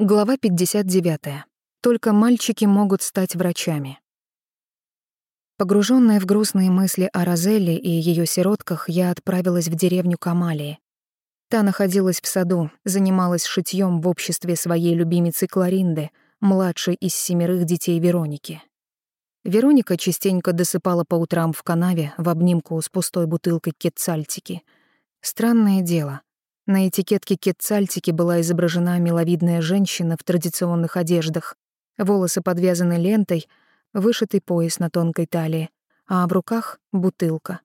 Глава 59. Только мальчики могут стать врачами. Погруженная в грустные мысли о Розелле и ее сиротках, я отправилась в деревню Камалии. Та находилась в саду, занималась шитьем в обществе своей любимицы Кларинды, младшей из семерых детей Вероники. Вероника частенько досыпала по утрам в канаве в обнимку с пустой бутылкой кетцальтики. Странное дело. На этикетке кетцальтики была изображена миловидная женщина в традиционных одеждах. Волосы подвязаны лентой, вышитый пояс на тонкой талии, а в руках — бутылка.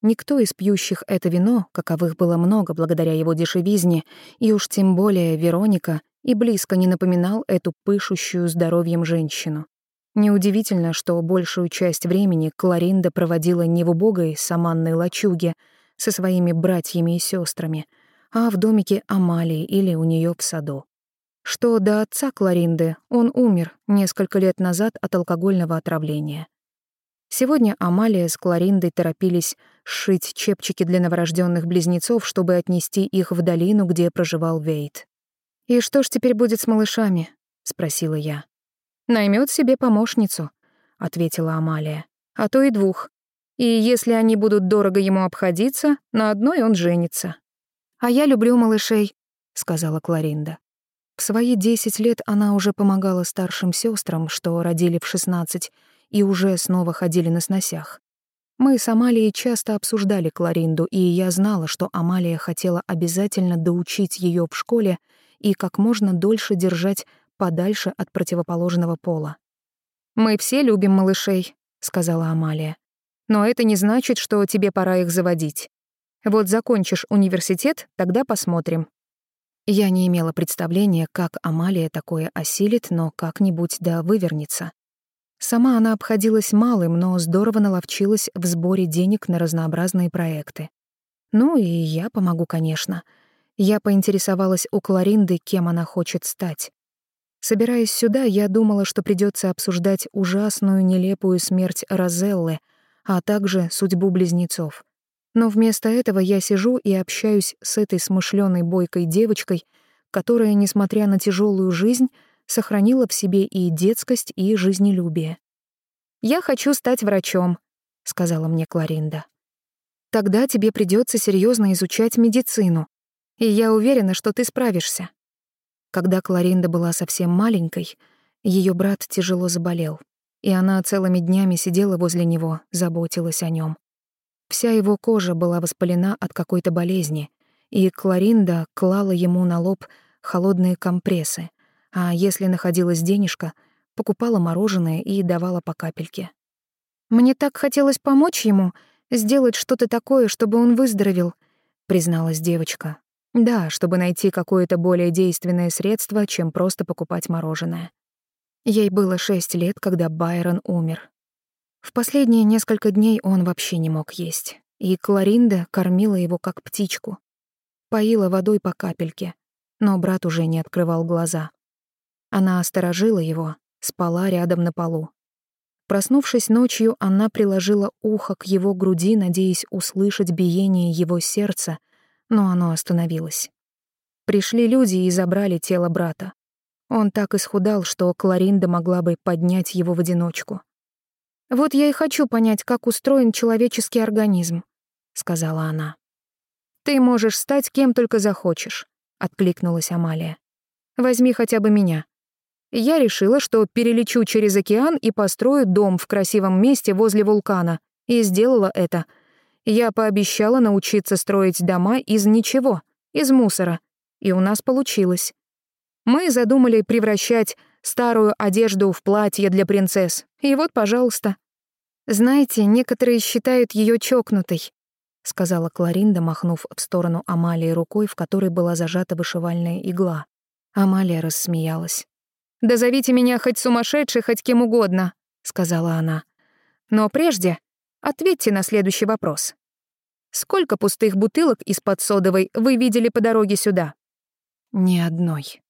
Никто из пьющих это вино, каковых было много благодаря его дешевизне, и уж тем более Вероника, и близко не напоминал эту пышущую здоровьем женщину. Неудивительно, что большую часть времени Кларинда проводила не в убогой саманной лачуге со своими братьями и сестрами — а в домике Амалии или у нее в саду. Что до отца Кларинды, он умер несколько лет назад от алкогольного отравления. Сегодня Амалия с Клариндой торопились сшить чепчики для новорожденных близнецов, чтобы отнести их в долину, где проживал Вейт. «И что ж теперь будет с малышами?» — спросила я. Наймет себе помощницу», — ответила Амалия. «А то и двух. И если они будут дорого ему обходиться, на одной он женится». «А я люблю малышей», — сказала Кларинда. В свои десять лет она уже помогала старшим сестрам, что родили в шестнадцать, и уже снова ходили на сносях. Мы с Амалией часто обсуждали Кларинду, и я знала, что Амалия хотела обязательно доучить ее в школе и как можно дольше держать подальше от противоположного пола. «Мы все любим малышей», — сказала Амалия. «Но это не значит, что тебе пора их заводить. Вот закончишь университет, тогда посмотрим». Я не имела представления, как Амалия такое осилит, но как-нибудь да вывернется. Сама она обходилась малым, но здорово наловчилась в сборе денег на разнообразные проекты. Ну и я помогу, конечно. Я поинтересовалась у Кларинды, кем она хочет стать. Собираясь сюда, я думала, что придется обсуждать ужасную, нелепую смерть Розеллы, а также судьбу близнецов. Но вместо этого я сижу и общаюсь с этой смышленой бойкой девочкой, которая, несмотря на тяжелую жизнь, сохранила в себе и детскость, и жизнелюбие. «Я хочу стать врачом», — сказала мне Кларинда. «Тогда тебе придется серьезно изучать медицину, и я уверена, что ты справишься». Когда Кларинда была совсем маленькой, ее брат тяжело заболел, и она целыми днями сидела возле него, заботилась о нем. Вся его кожа была воспалена от какой-то болезни, и Кларинда клала ему на лоб холодные компрессы, а если находилась денежка, покупала мороженое и давала по капельке. «Мне так хотелось помочь ему, сделать что-то такое, чтобы он выздоровел», — призналась девочка. «Да, чтобы найти какое-то более действенное средство, чем просто покупать мороженое». Ей было шесть лет, когда Байрон умер. В последние несколько дней он вообще не мог есть, и Кларинда кормила его как птичку. Поила водой по капельке, но брат уже не открывал глаза. Она осторожила его, спала рядом на полу. Проснувшись ночью, она приложила ухо к его груди, надеясь услышать биение его сердца, но оно остановилось. Пришли люди и забрали тело брата. Он так исхудал, что Кларинда могла бы поднять его в одиночку. «Вот я и хочу понять, как устроен человеческий организм», — сказала она. «Ты можешь стать кем только захочешь», — откликнулась Амалия. «Возьми хотя бы меня. Я решила, что перелечу через океан и построю дом в красивом месте возле вулкана, и сделала это. Я пообещала научиться строить дома из ничего, из мусора, и у нас получилось. Мы задумали превращать старую одежду в платье для принцесс. И вот, пожалуйста. Знаете, некоторые считают ее чокнутой, сказала Кларинда, махнув в сторону Амалии рукой, в которой была зажата вышивальная игла. Амалия рассмеялась. «Да зовите меня хоть сумасшедшей, хоть кем угодно», — сказала она. «Но прежде ответьте на следующий вопрос. Сколько пустых бутылок из-под содовой вы видели по дороге сюда?» «Ни одной»,